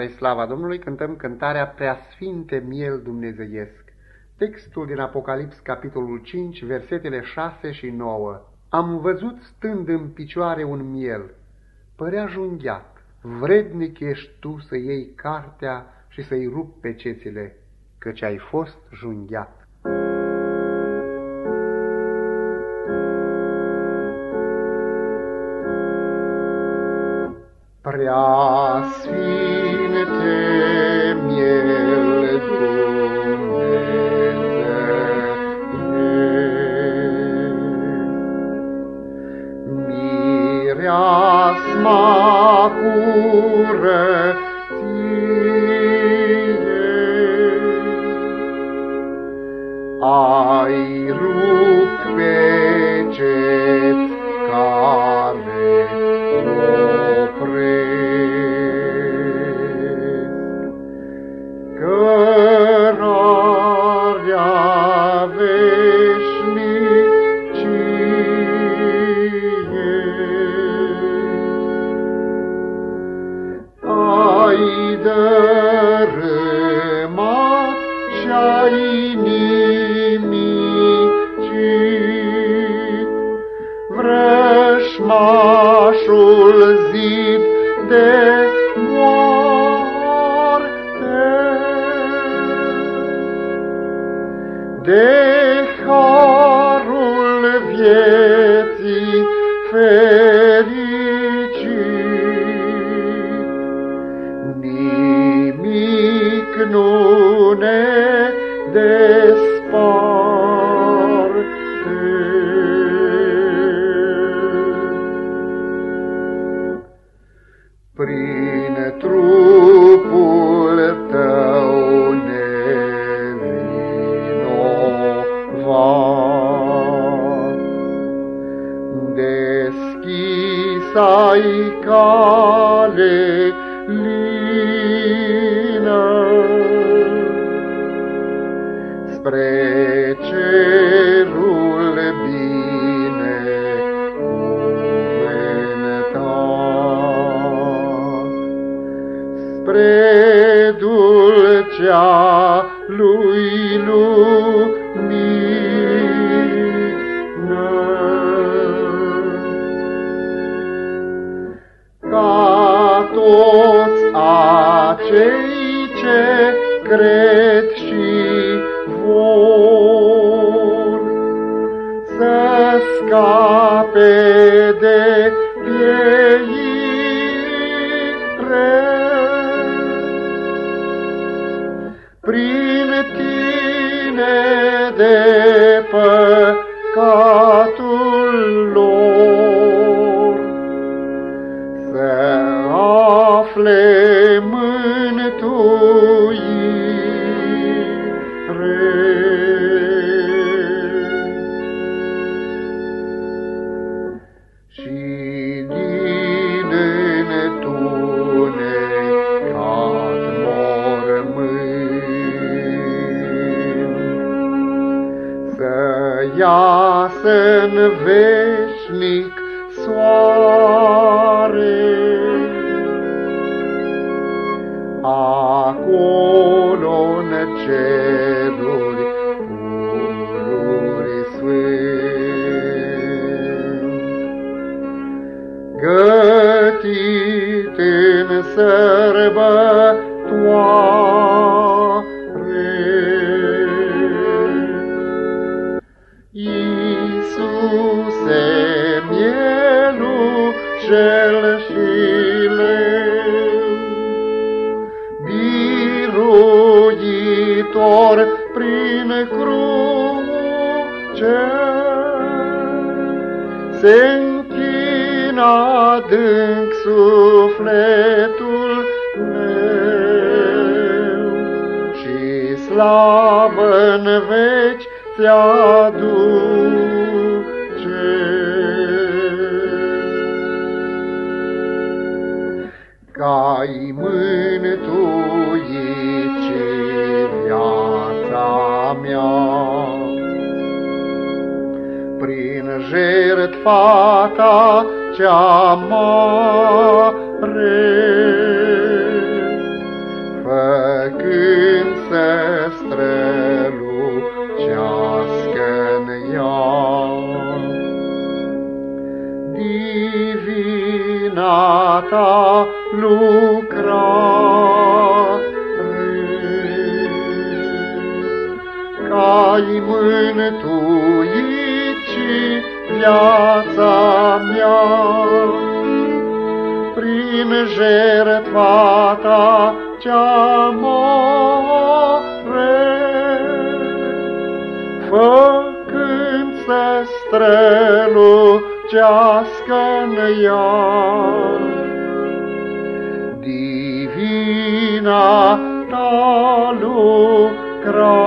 Spre slava Domnului cântăm cântarea Preasfinte Miel Dumnezeiesc. Textul din Apocalips, capitolul 5, versetele 6 și 9. Am văzut stând în picioare un miel, părea junghiat, vrednic ești tu să iei cartea și să-i rup pe cețile, căci ai fost junghiat. Prea sfinte miel i Ani deschis-ai cale lină, spre cerul bine spre dulcea Prin iasă-n veșnic soare. Acolo-n ceruri pururi sfânt, gătit în sărbătoare, Iisuse, mielușel și leu, biruitor prin cruce, se închina adânc sufletul meu și slavă-n veci ți-aduce. Că-i mântuit viața mea. Prin jertfa ta cea mare, Făcând să prin jertfa ta cea mare, făcând să strălucească-n ea. Divina ta lucrare,